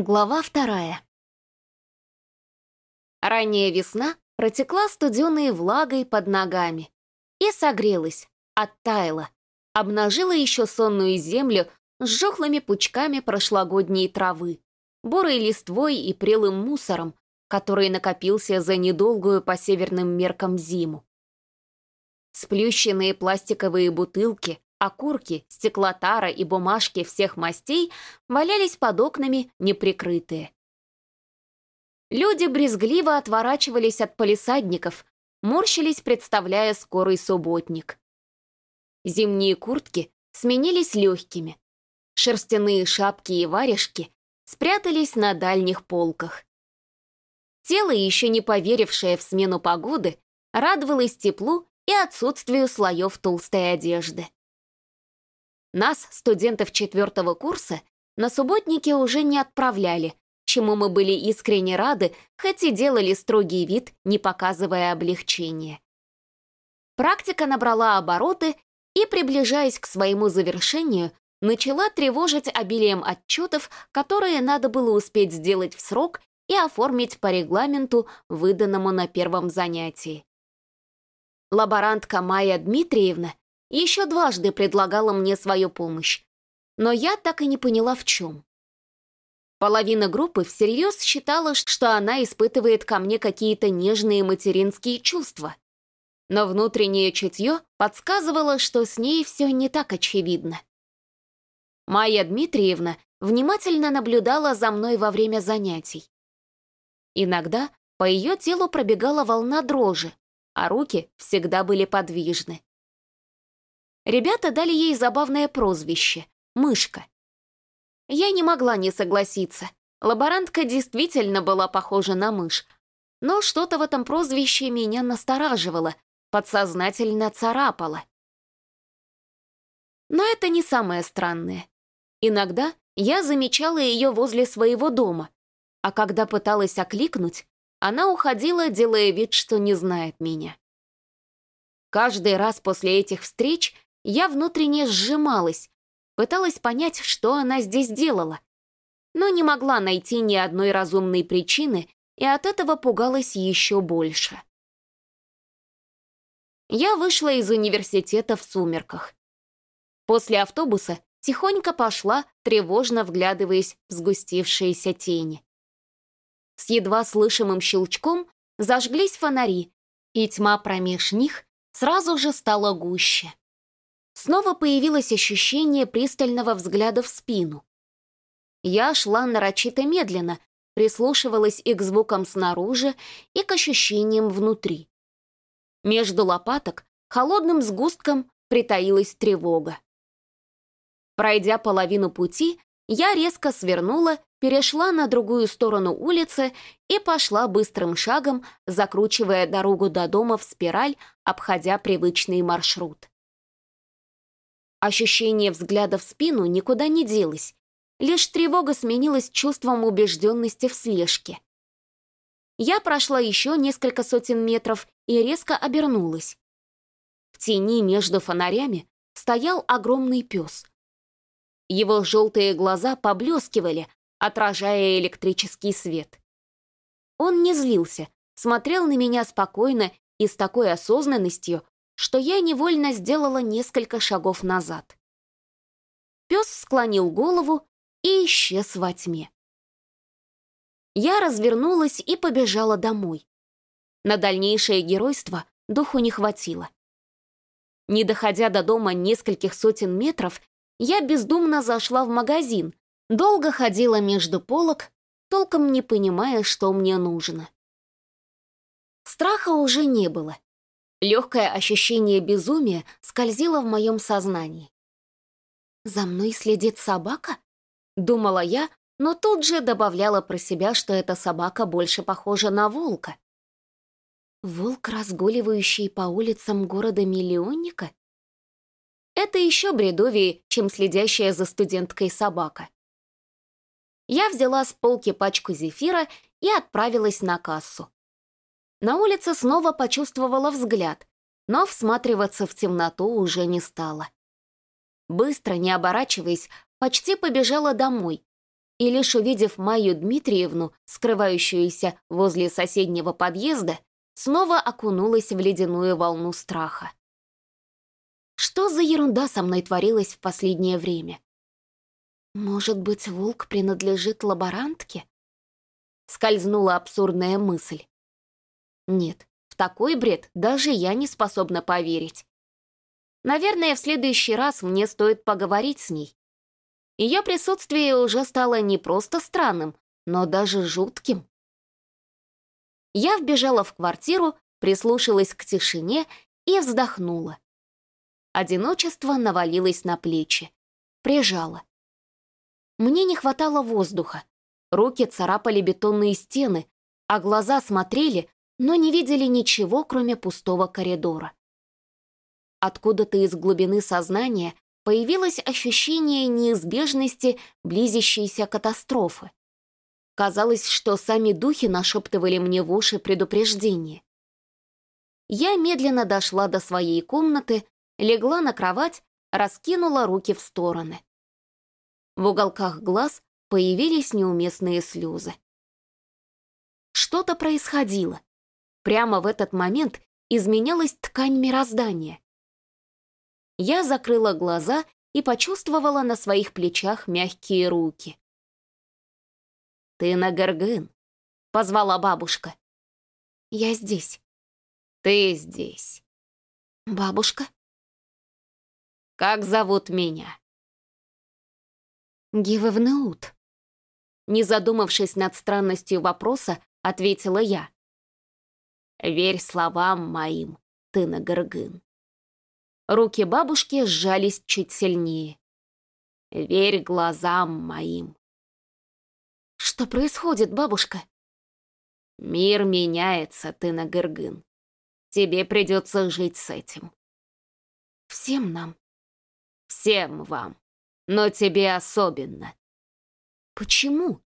Глава вторая. Ранняя весна протекла студеной влагой под ногами и согрелась, оттаяла, обнажила еще сонную землю с жухлыми пучками прошлогодней травы, бурой листвой и прелым мусором, который накопился за недолгую по северным меркам зиму. Сплющенные пластиковые бутылки, окурки, стеклотара и бумажки всех мастей валялись под окнами неприкрытые. Люди брезгливо отворачивались от полисадников, морщились, представляя скорый субботник. Зимние куртки сменились легкими. Шерстяные шапки и варежки спрятались на дальних полках. Тело, еще не поверившее в смену погоды, радовалось теплу и отсутствию слоев толстой одежды. Нас, студентов четвертого курса, на субботники уже не отправляли, чему мы были искренне рады, хоть и делали строгий вид, не показывая облегчения. Практика набрала обороты и, приближаясь к своему завершению, начала тревожить обилием отчетов, которые надо было успеть сделать в срок и оформить по регламенту, выданному на первом занятии. Лаборантка Майя Дмитриевна еще дважды предлагала мне свою помощь, но я так и не поняла в чем. Половина группы всерьез считала, что она испытывает ко мне какие-то нежные материнские чувства. Но внутреннее чутье подсказывало, что с ней все не так очевидно. Майя Дмитриевна внимательно наблюдала за мной во время занятий. Иногда по ее телу пробегала волна дрожи, а руки всегда были подвижны. Ребята дали ей забавное прозвище — «Мышка». Я не могла не согласиться. Лаборантка действительно была похожа на мышь, но что-то в этом прозвище меня настораживало, подсознательно царапало. Но это не самое странное. Иногда я замечала ее возле своего дома, а когда пыталась окликнуть, она уходила, делая вид, что не знает меня. Каждый раз после этих встреч я внутренне сжималась, пыталась понять, что она здесь делала, но не могла найти ни одной разумной причины и от этого пугалась еще больше. Я вышла из университета в сумерках. После автобуса тихонько пошла, тревожно вглядываясь в сгустившиеся тени. С едва слышимым щелчком зажглись фонари, и тьма промеж них сразу же стала гуще. Снова появилось ощущение пристального взгляда в спину. Я шла нарочито медленно, прислушивалась и к звукам снаружи, и к ощущениям внутри. Между лопаток холодным сгустком притаилась тревога. Пройдя половину пути, я резко свернула, перешла на другую сторону улицы и пошла быстрым шагом, закручивая дорогу до дома в спираль, обходя привычный маршрут. Ощущение взгляда в спину никуда не делось, лишь тревога сменилась чувством убежденности в слежке. Я прошла еще несколько сотен метров и резко обернулась. В тени между фонарями стоял огромный пес — его желтые глаза поблескивали, отражая электрический свет. Он не злился, смотрел на меня спокойно и с такой осознанностью, что я невольно сделала несколько шагов назад. Пес склонил голову и исчез во тьме. Я развернулась и побежала домой. На дальнейшее геройство духу не хватило. Не доходя до дома нескольких сотен метров, я бездумно зашла в магазин, долго ходила между полок, толком не понимая, что мне нужно. Страха уже не было. Легкое ощущение безумия скользило в моем сознании. «За мной следит собака?» — думала я, но тут же добавляла про себя, что эта собака больше похожа на волка. Волк, разгуливающий по улицам города-миллионника? Это еще бредовее, чем следящая за студенткой собака. Я взяла с полки пачку зефира и отправилась на кассу. На улице снова почувствовала взгляд, но всматриваться в темноту уже не стала. Быстро, не оборачиваясь, почти побежала домой. и лишь увидев Майю Дмитриевну, скрывающуюся возле соседнего подъезда, снова окунулась в ледяную волну страха. Что за ерунда со мной творилась в последнее время? Может быть, волк принадлежит лаборантке? Скользнула абсурдная мысль. Нет, в такой бред даже я не способна поверить. Наверное, в следующий раз мне стоит поговорить с ней. Ее присутствие уже стало не просто странным, но даже жутким. Я вбежала в квартиру, прислушалась к тишине и вздохнула. Одиночество навалилось на плечи. Прижало. Мне не хватало воздуха. Руки царапали бетонные стены, а глаза смотрели, но не видели ничего, кроме пустого коридора. Откуда-то из глубины сознания появилось ощущение неизбежности близящейся катастрофы. Казалось, что сами духи нашептывали мне в уши предупреждение. Я медленно дошла до своей комнаты, легла на кровать, раскинула руки в стороны. В уголках глаз появились неуместные слезы. Что-то происходило. Прямо в этот момент изменялась ткань мироздания. Я закрыла глаза и почувствовала на своих плечах мягкие руки. «Ты на Гергын», — позвала бабушка. «Я здесь». «Ты здесь». «Бабушка?» «Как зовут меня?» «Гивевнеут». Не задумавшись над странностью вопроса, ответила я. «Верь словам моим, ты на Гергын». Руки бабушки сжались чуть сильнее. «Верь глазам моим». «Что происходит, бабушка?» «Мир меняется, ты на Гыргын. Тебе придется жить с этим». «Всем нам?» «Всем вам, но тебе особенно». «Почему?»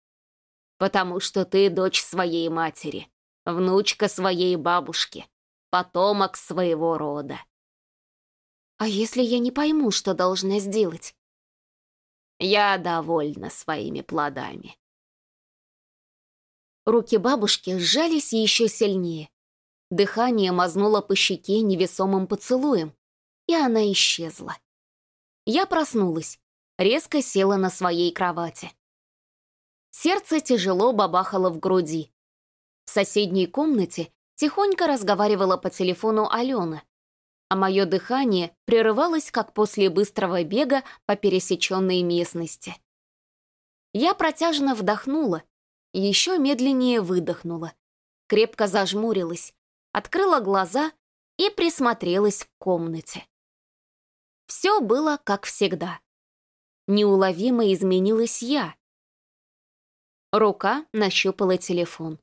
«Потому что ты дочь своей матери, внучка своей бабушки, потомок своего рода. А если я не пойму, что должна сделать? Я довольна своими плодами. Руки бабушки сжались еще сильнее. Дыхание мазнуло по щеке невесомым поцелуем, и она исчезла. Я проснулась, резко села на своей кровати. Сердце тяжело бабахало в груди. В соседней комнате тихонько разговаривала по телефону Алена, а мое дыхание прерывалось, как после быстрого бега по пересеченной местности. Я протяжно вдохнула, еще медленнее выдохнула, крепко зажмурилась, открыла глаза и присмотрелась в комнате. Все было как всегда. Неуловимо изменилась я. Рука нащупала телефон.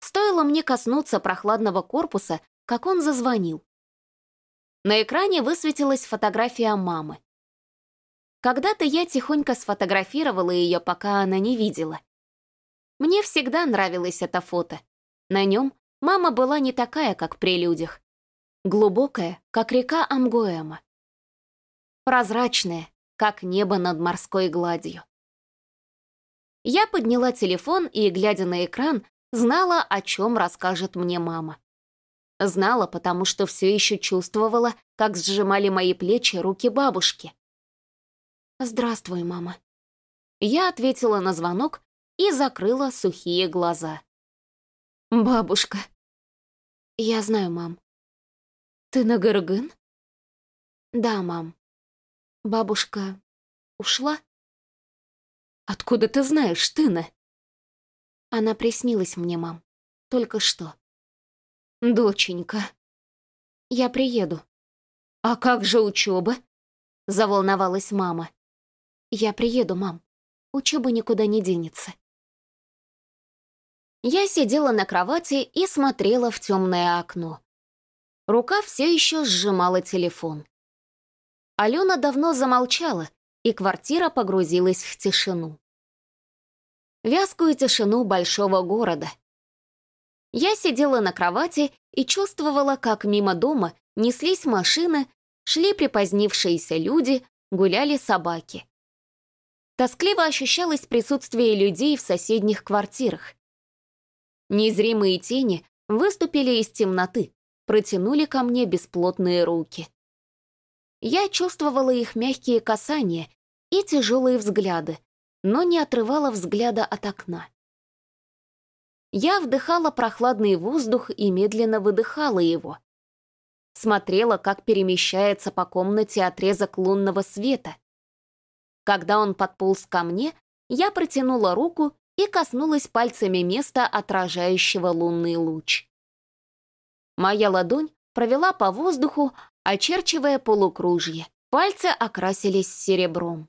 Стоило мне коснуться прохладного корпуса, как он зазвонил. На экране высветилась фотография мамы. Когда-то я тихонько сфотографировала ее, пока она не видела. Мне всегда нравилось это фото. На нем мама была не такая, как при людях. Глубокая, как река Амгуэма. Прозрачная, как небо над морской гладью. Я подняла телефон и, глядя на экран, знала, о чем расскажет мне мама. Знала, потому что все еще чувствовала, как сжимали мои плечи руки бабушки. «Здравствуй, мама». Я ответила на звонок и закрыла сухие глаза. «Бабушка». «Я знаю, мам». «Ты на Гыргын?» «Да, мам». «Бабушка ушла?» «Откуда ты знаешь, Тына?» Она приснилась мне, мам. Только что. «Доченька, я приеду». «А как же учеба?» — заволновалась мама. «Я приеду, мам. Учеба никуда не денется». Я сидела на кровати и смотрела в темное окно. Рука все еще сжимала телефон. Алена давно замолчала, и квартира погрузилась в тишину. Вязкую тишину большого города — я сидела на кровати и чувствовала, как мимо дома неслись машины, шли припозднившиеся люди, гуляли собаки. Тоскливо ощущалось присутствие людей в соседних квартирах. Незримые тени выступили из темноты, протянули ко мне бесплотные руки. Я чувствовала их мягкие касания и тяжелые взгляды, но не отрывала взгляда от окна. Я вдыхала прохладный воздух и медленно выдыхала его. Смотрела, как перемещается по комнате отрезок лунного света. Когда он подполз ко мне, я протянула руку и коснулась пальцами места, отражающего лунный луч. Моя ладонь провела по воздуху, очерчивая полукружье. Пальцы окрасились серебром.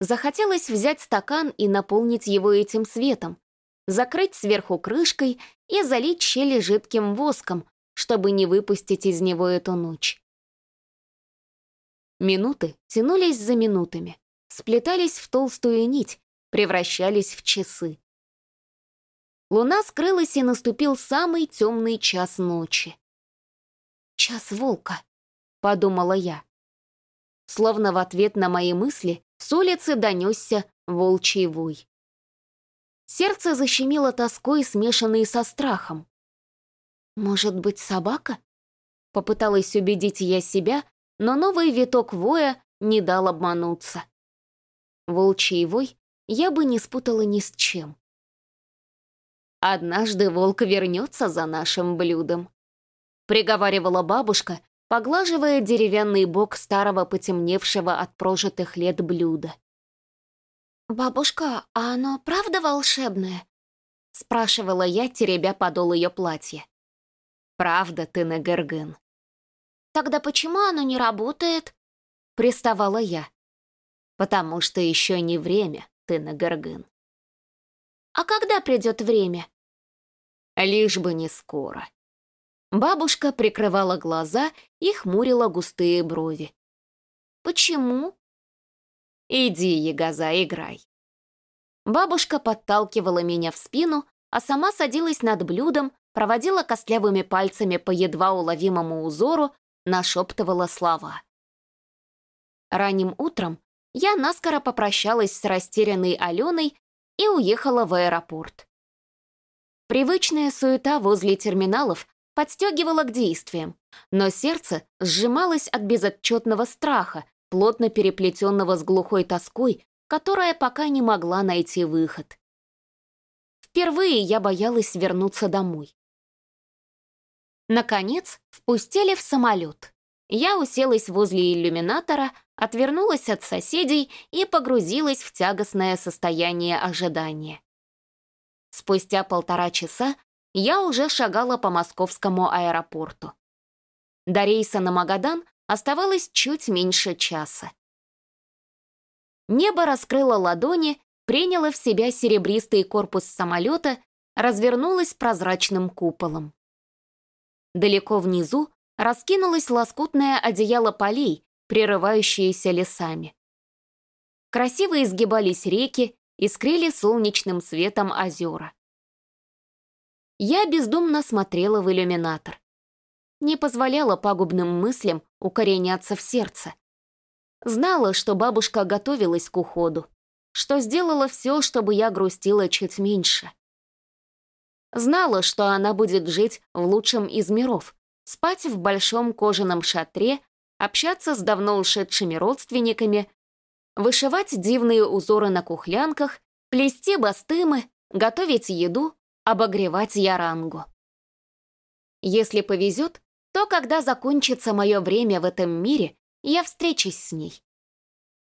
Захотелось взять стакан и наполнить его этим светом, закрыть сверху крышкой и залить щели жидким воском, чтобы не выпустить из него эту ночь. Минуты тянулись за минутами, сплетались в толстую нить, превращались в часы. Луна скрылась, и наступил самый темный час ночи. «Час волка», — подумала я. Словно в ответ на мои мысли с улицы донесся волчий вой. Сердце защемило тоской, смешанной со страхом. «Может быть, собака?» Попыталась убедить я себя, но новый виток воя не дал обмануться. Волчий вой я бы не спутала ни с чем. «Однажды волк вернется за нашим блюдом», — приговаривала бабушка, поглаживая деревянный бок старого потемневшего от прожитых лет блюда. «Бабушка, а оно правда волшебное?» — спрашивала я, теребя подол ее платья. «Правда ты, Нагерген». «Тогда почему оно не работает?» — приставала я. «Потому что еще не время, ты, Нагерген». «А когда придет время?» «Лишь бы не скоро». Бабушка прикрывала глаза и хмурила густые брови. «Почему?» «Иди, Ягоза, играй». Бабушка подталкивала меня в спину, а сама садилась над блюдом, проводила костлявыми пальцами по едва уловимому узору, нашептывала слова. Ранним утром я наскоро попрощалась с растерянной Аленой и уехала в аэропорт. Привычная суета возле терминалов подстегивала к действиям, но сердце сжималось от безотчетного страха, плотно переплетенного с глухой тоской, которая пока не могла найти выход. Впервые я боялась вернуться домой. Наконец, впустили в самолет. Я уселась возле иллюминатора, отвернулась от соседей и погрузилась в тягостное состояние ожидания. Спустя полтора часа я уже шагала по московскому аэропорту. До рейса на Магадан Оставалось чуть меньше часа. Небо раскрыло ладони, приняло в себя серебристый корпус самолета, развернулось прозрачным куполом. Далеко внизу раскинулось лоскутное одеяло полей, прерывающиеся лесами. Красиво изгибались реки, искрили солнечным светом озера. Я бездумно смотрела в иллюминатор не позволяла пагубным мыслям укореняться в сердце. Знала, что бабушка готовилась к уходу, что сделала все, чтобы я грустила чуть меньше. Знала, что она будет жить в лучшем из миров, спать в большом кожаном шатре, общаться с давно ушедшими родственниками, вышивать дивные узоры на кухлянках, плести бастымы, готовить еду, обогревать ярангу. Если повезет, то когда закончится мое время в этом мире, я встречусь с ней.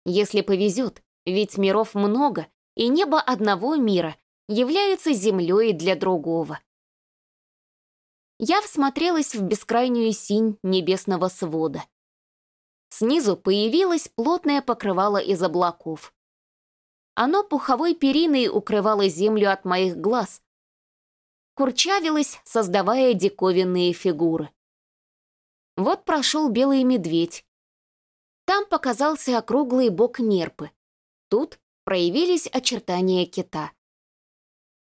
Если повезет, ведь миров много, и небо одного мира является землей для другого. Я всмотрелась в бескрайнюю синь небесного свода. Снизу появилось плотное покрывало из облаков. Оно пуховой периной укрывало землю от моих глаз, курчавилось, создавая диковинные фигуры. Вот прошел белый медведь. Там показался округлый бок нерпы. Тут проявились очертания кита.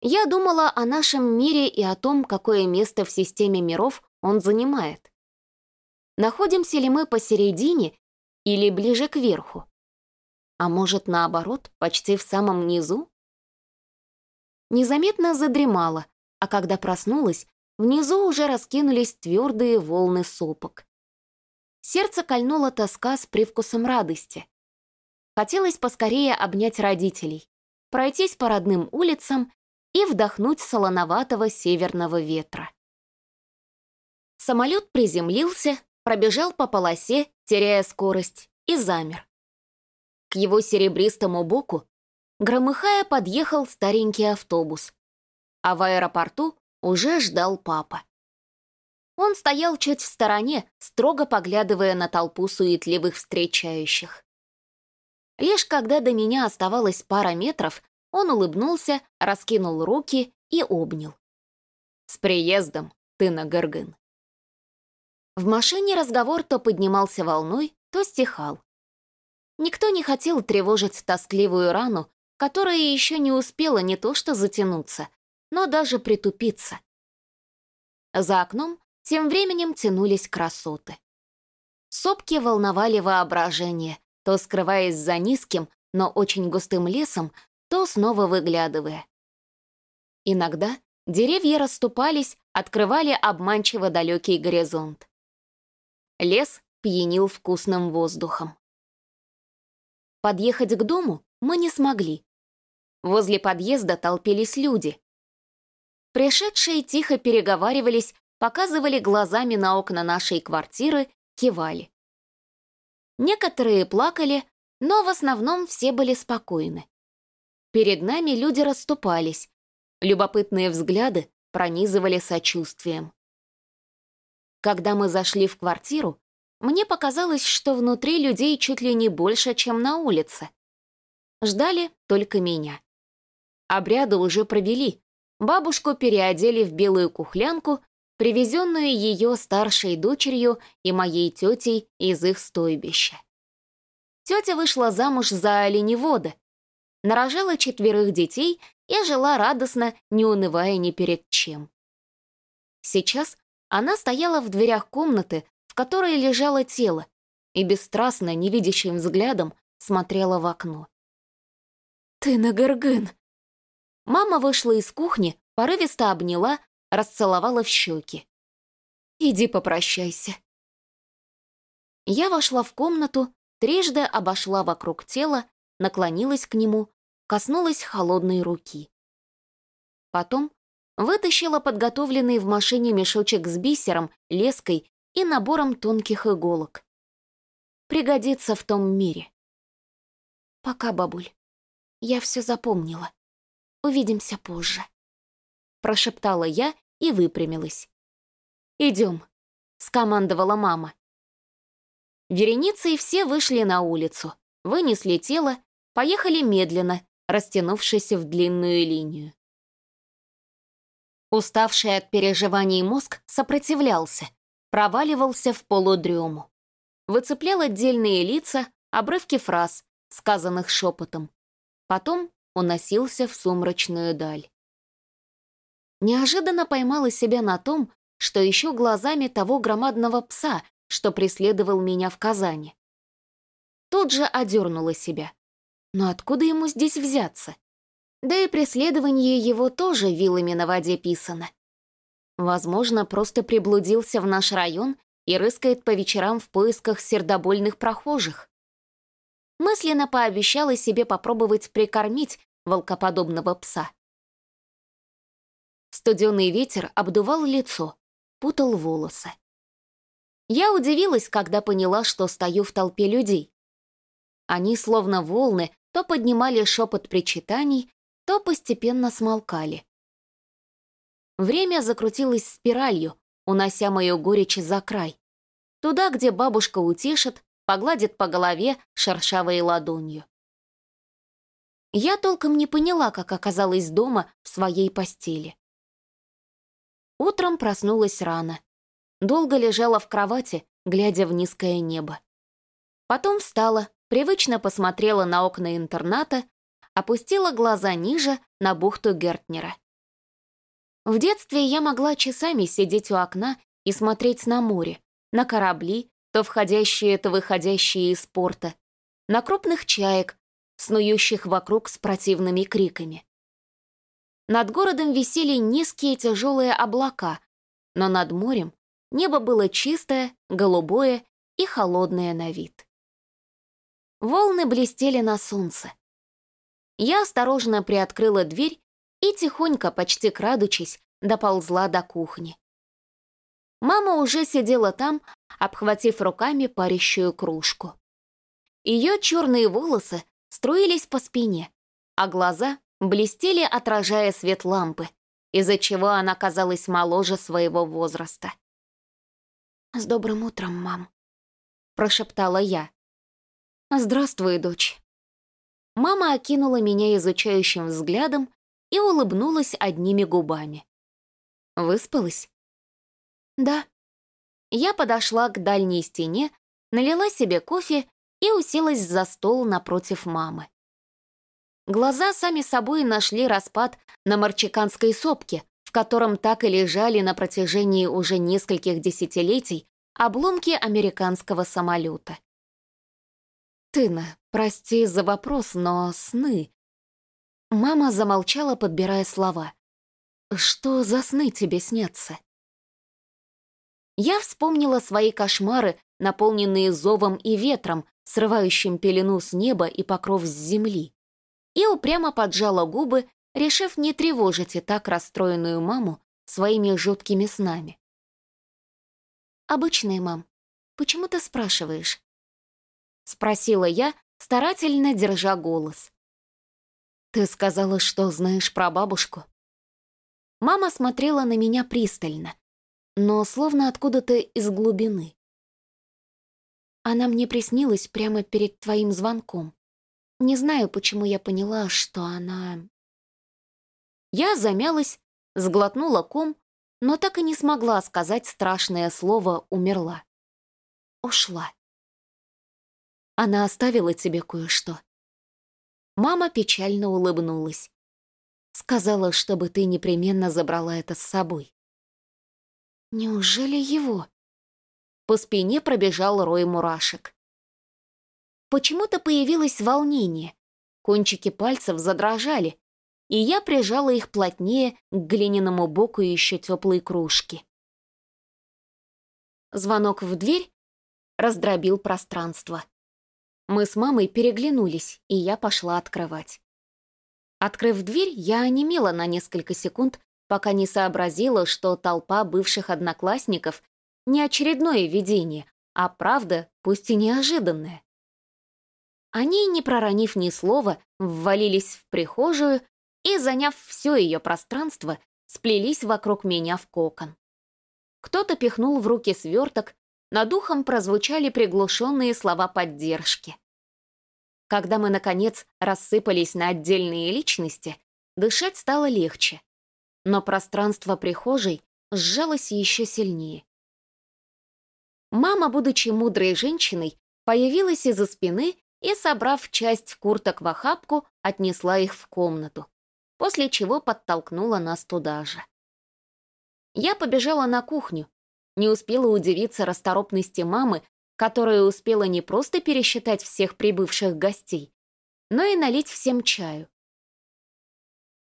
Я думала о нашем мире и о том, какое место в системе миров он занимает. Находимся ли мы посередине или ближе к верху? А может, наоборот, почти в самом низу? Незаметно задремала, а когда проснулась, внизу уже раскинулись твердые волны сопок. Сердце кольнула тоска с привкусом радости. Хотелось поскорее обнять родителей, пройтись по родным улицам и вдохнуть солоноватого северного ветра. Самолет приземлился, пробежал по полосе, теряя скорость, и замер. К его серебристому боку, громыхая, подъехал старенький автобус, а в аэропорту уже ждал папа. Он стоял чуть в стороне, строго поглядывая на толпу суетливых встречающих. Лишь когда до меня оставалось пара метров, он улыбнулся, раскинул руки и обнял. «С приездом, ты на Гыргын!» В машине разговор то поднимался волной, то стихал. Никто не хотел тревожить тоскливую рану, которая еще не успела не то что затянуться, но даже притупиться. За окном тем временем тянулись красоты. Сопки волновали воображение, то скрываясь за низким, но очень густым лесом, то снова выглядывая. Иногда деревья расступались, открывали обманчиво далекий горизонт. Лес пьянил вкусным воздухом. Подъехать к дому мы не смогли. Возле подъезда толпились люди. Пришедшие тихо переговаривались показывали глазами на окна нашей квартиры, кивали. Некоторые плакали, но в основном все были спокойны. Перед нами люди расступались, любопытные взгляды пронизывали сочувствием. Когда мы зашли в квартиру, мне показалось, что внутри людей чуть ли не больше, чем на улице. Ждали только меня. Обряды уже провели. Бабушку переодели в белую кухлянку привезенную ее старшей дочерью и моей тетей из их стойбища. Тетя вышла замуж за оленевода, нарожала четверых детей и жила радостно, не унывая ни перед чем. Сейчас она стояла в дверях комнаты, в которой лежало тело, и бесстрастно, невидящим взглядом смотрела в окно. «Ты на Гыргын!» Мама вышла из кухни, порывисто обняла, расцеловала в щеки. «Иди попрощайся». Я вошла в комнату, трижды обошла вокруг тела, наклонилась к нему, коснулась холодной руки. Потом вытащила подготовленный в машине мешочек с бисером, леской и набором тонких иголок. Пригодится в том мире. Пока, бабуль. Я все запомнила. Увидимся позже прошептала я и выпрямилась. «Идем», — скомандовала мама. Вереницы и все вышли на улицу, вынесли тело, поехали медленно, растянувшись в длинную линию. Уставший от переживаний мозг сопротивлялся, проваливался в полудрему. Выцеплял отдельные лица, обрывки фраз, сказанных шепотом. Потом уносился в сумрачную даль. Неожиданно поймала себя на том, что ищу глазами того громадного пса, что преследовал меня в Казани. Тут же одернула себя. Но откуда ему здесь взяться? Да и преследование его тоже вилами на воде писано. Возможно, просто приблудился в наш район и рыскает по вечерам в поисках сердобольных прохожих. Мысленно пообещала себе попробовать прикормить волкоподобного пса. Студенный ветер обдувал лицо, путал волосы. Я удивилась, когда поняла, что стою в толпе людей. Они, словно волны, то поднимали шепот причитаний, то постепенно смолкали. Время закрутилось спиралью, унося мою горечь за край. Туда, где бабушка утешит, погладит по голове шершавой ладонью. Я толком не поняла, как оказалась дома в своей постели. Утром проснулась рано. Долго лежала в кровати, глядя в низкое небо. Потом встала, привычно посмотрела на окна интерната, опустила глаза ниже на бухту Гертнера. В детстве я могла часами сидеть у окна и смотреть на море, на корабли, то входящие, то выходящие из порта, на крупных чаек, снующих вокруг с противными криками. Над городом висели низкие тяжелые облака, но над морем небо было чистое, голубое и холодное на вид. Волны блестели на солнце. Я осторожно приоткрыла дверь и тихонько, почти крадучись, доползла до кухни. Мама уже сидела там, обхватив руками парящую кружку. Ее черные волосы струились по спине, а глаза блестели, отражая свет лампы, из-за чего она казалась моложе своего возраста. «С добрым утром, мам», — прошептала я. «Здравствуй, дочь». Мама окинула меня изучающим взглядом и улыбнулась одними губами. «Выспалась?» «Да». Я подошла к дальней стене, налила себе кофе и уселась за стол напротив мамы. Глаза сами собой нашли распад на марчиканской сопке, в котором так и лежали на протяжении уже нескольких десятилетий обломки американского самолета. «Тына, прости за вопрос, но сны...» Мама замолчала, подбирая слова. «Что за сны тебе снятся?» Я вспомнила свои кошмары, наполненные зовом и ветром, срывающим пелену с неба и покров с земли и упрямо поджала губы, решив не тревожить и так расстроенную маму своими жуткими снами. «Обычная, мам. Почему ты спрашиваешь?» Спросила я, старательно держа голос. «Ты сказала, что знаешь про бабушку?» Мама смотрела на меня пристально, но словно откуда-то из глубины. Она мне приснилась прямо перед твоим звонком. Не знаю, почему я поняла, что она... Я замялась, сглотнула ком, но так и не смогла сказать страшное слово «умерла». Ушла. Она оставила тебе кое-что. Мама печально улыбнулась. Сказала, чтобы ты непременно забрала это с собой. Неужели его? По спине пробежал рой мурашек. Почему-то появилось волнение. Кончики пальцев задрожали, и я прижала их плотнее к глиняному боку еще теплой кружки. Звонок в дверь раздробил пространство. Мы с мамой переглянулись, и я пошла открывать. Открыв дверь, я онемела на несколько секунд, пока не сообразила, что толпа бывших одноклассников — не очередное видение, а правда, пусть и неожиданная. Они, не проронив ни слова, ввалились в прихожую и, заняв все ее пространство, сплелись вокруг меня в кокон. Кто-то пихнул в руки сверток, над ухом прозвучали приглушенные слова поддержки. Когда мы, наконец, рассыпались на отдельные личности, дышать стало легче, но пространство прихожей сжалось еще сильнее. Мама, будучи мудрой женщиной, появилась из-за спины и, собрав часть курток в охапку, отнесла их в комнату, после чего подтолкнула нас туда же. Я побежала на кухню, не успела удивиться расторопности мамы, которая успела не просто пересчитать всех прибывших гостей, но и налить всем чаю.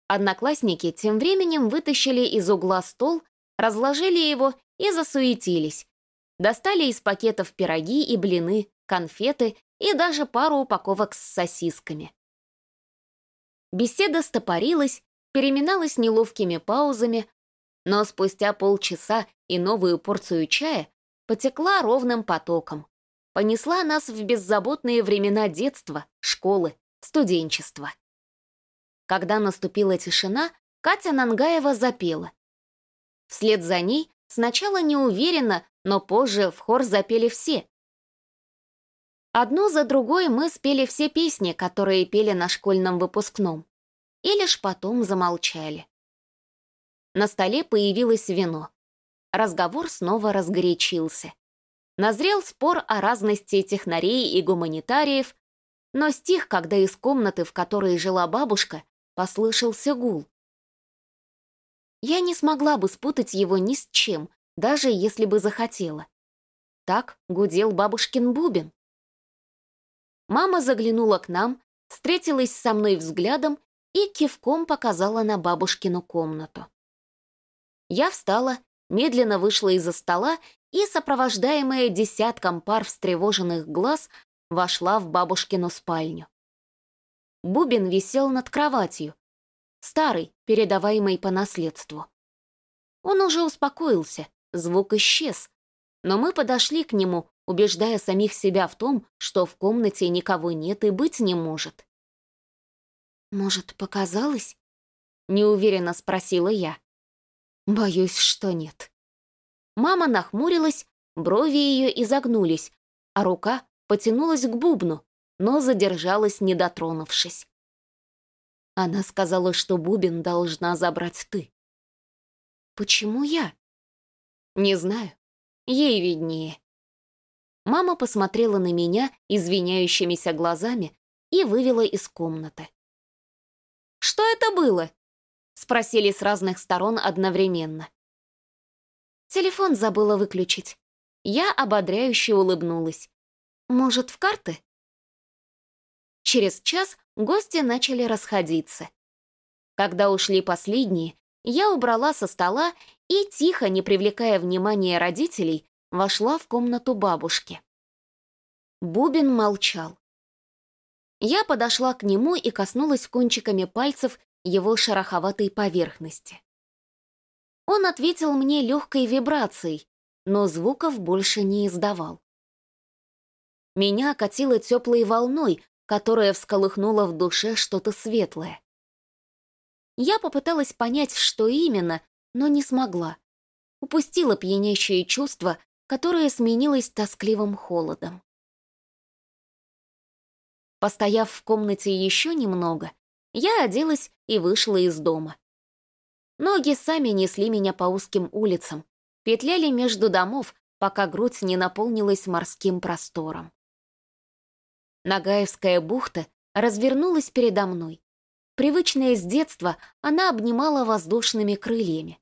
Одноклассники тем временем вытащили из угла стол, разложили его и засуетились. Достали из пакетов пироги и блины, конфеты и даже пару упаковок с сосисками. Беседа стопорилась, переминалась неловкими паузами, но спустя полчаса и новую порцию чая потекла ровным потоком. Понесла нас в беззаботные времена детства, школы, студенчества. Когда наступила тишина, Катя Нангаева запела. Вслед за ней сначала неуверенно, но позже в хор запели все, Одну за другой мы спели все песни, которые пели на школьном выпускном, и лишь потом замолчали. На столе появилось вино. Разговор снова разгорячился. Назрел спор о разности технарей и гуманитариев, но стих, когда из комнаты, в которой жила бабушка, послышался гул. Я не смогла бы спутать его ни с чем, даже если бы захотела. Так гудел бабушкин бубен. Мама заглянула к нам, встретилась со мной взглядом и кивком показала на бабушкину комнату. Я встала, медленно вышла из-за стола и, сопровождаемая десятком пар встревоженных глаз, вошла в бабушкину спальню. Бубен висел над кроватью, старый, передаваемый по наследству. Он уже успокоился, звук исчез, но мы подошли к нему, убеждая самих себя в том, что в комнате никого нет и быть не может. «Может, показалось?» — неуверенно спросила я. «Боюсь, что нет». Мама нахмурилась, брови ее изогнулись, а рука потянулась к бубну, но задержалась, не дотронувшись. Она сказала, что бубен должна забрать ты. «Почему я?» «Не знаю. Ей виднее». Мама посмотрела на меня извиняющимися глазами и вывела из комнаты. «Что это было?» — спросили с разных сторон одновременно. Телефон забыла выключить. Я ободряюще улыбнулась. «Может, в карты?» Через час гости начали расходиться. Когда ушли последние, я убрала со стола и, тихо, не привлекая внимания родителей, вошла в комнату бабушки. Бубин молчал. Я подошла к нему и коснулась кончиками пальцев его шероховатой поверхности. Он ответил мне легкой вибрацией, но звуков больше не издавал. Меня окатило теплой волной, которая всколыхнула в душе что-то светлое. Я попыталась понять, что именно, но не смогла. Упустила пьянящее чувство, которое сменилось тоскливым холодом. Постояв в комнате еще немного, я оделась и вышла из дома. Ноги сами несли меня по узким улицам, петляли между домов, пока грудь не наполнилась морским простором. Нагаевская бухта развернулась передо мной. Привычная с детства, она обнимала воздушными крыльями.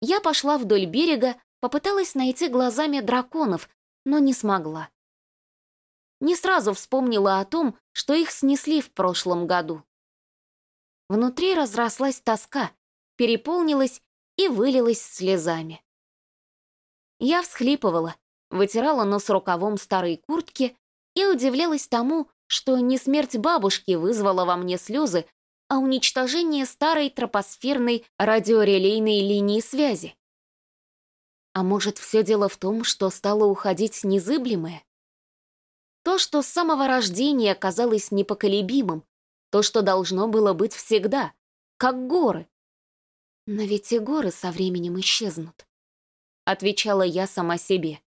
Я пошла вдоль берега, попыталась найти глазами драконов, но не смогла не сразу вспомнила о том, что их снесли в прошлом году. Внутри разрослась тоска, переполнилась и вылилась слезами. Я всхлипывала, вытирала нос рукавом старой куртки и удивлялась тому, что не смерть бабушки вызвала во мне слезы, а уничтожение старой тропосферной радиорелейной линии связи. А может, все дело в том, что стало уходить незыблемое? То, что с самого рождения казалось непоколебимым, то, что должно было быть всегда, как горы. Но ведь и горы со временем исчезнут, отвечала я сама себе.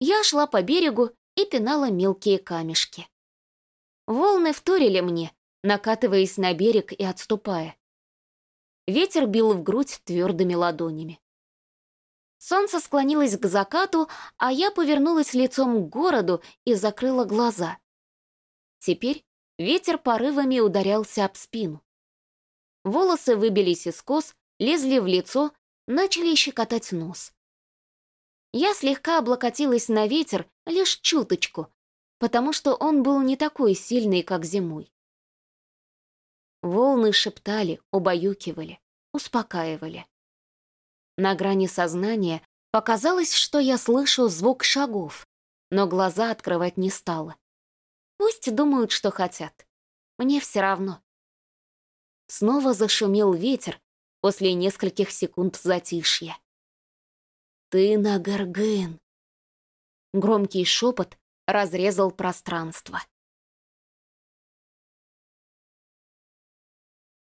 Я шла по берегу и пинала мелкие камешки. Волны вторили мне, накатываясь на берег и отступая. Ветер бил в грудь твердыми ладонями. Солнце склонилось к закату, а я повернулась лицом к городу и закрыла глаза. Теперь ветер порывами ударялся об спину. Волосы выбились из кос, лезли в лицо, начали щекотать нос. Я слегка облокотилась на ветер лишь чуточку, потому что он был не такой сильный, как зимой. Волны шептали, убаюкивали, успокаивали. На грани сознания показалось, что я слышу звук шагов, но глаза открывать не стала. Пусть думают, что хотят. Мне все равно. Снова зашумел ветер после нескольких секунд затишья. «Ты на Гаргын!» Громкий шепот разрезал пространство.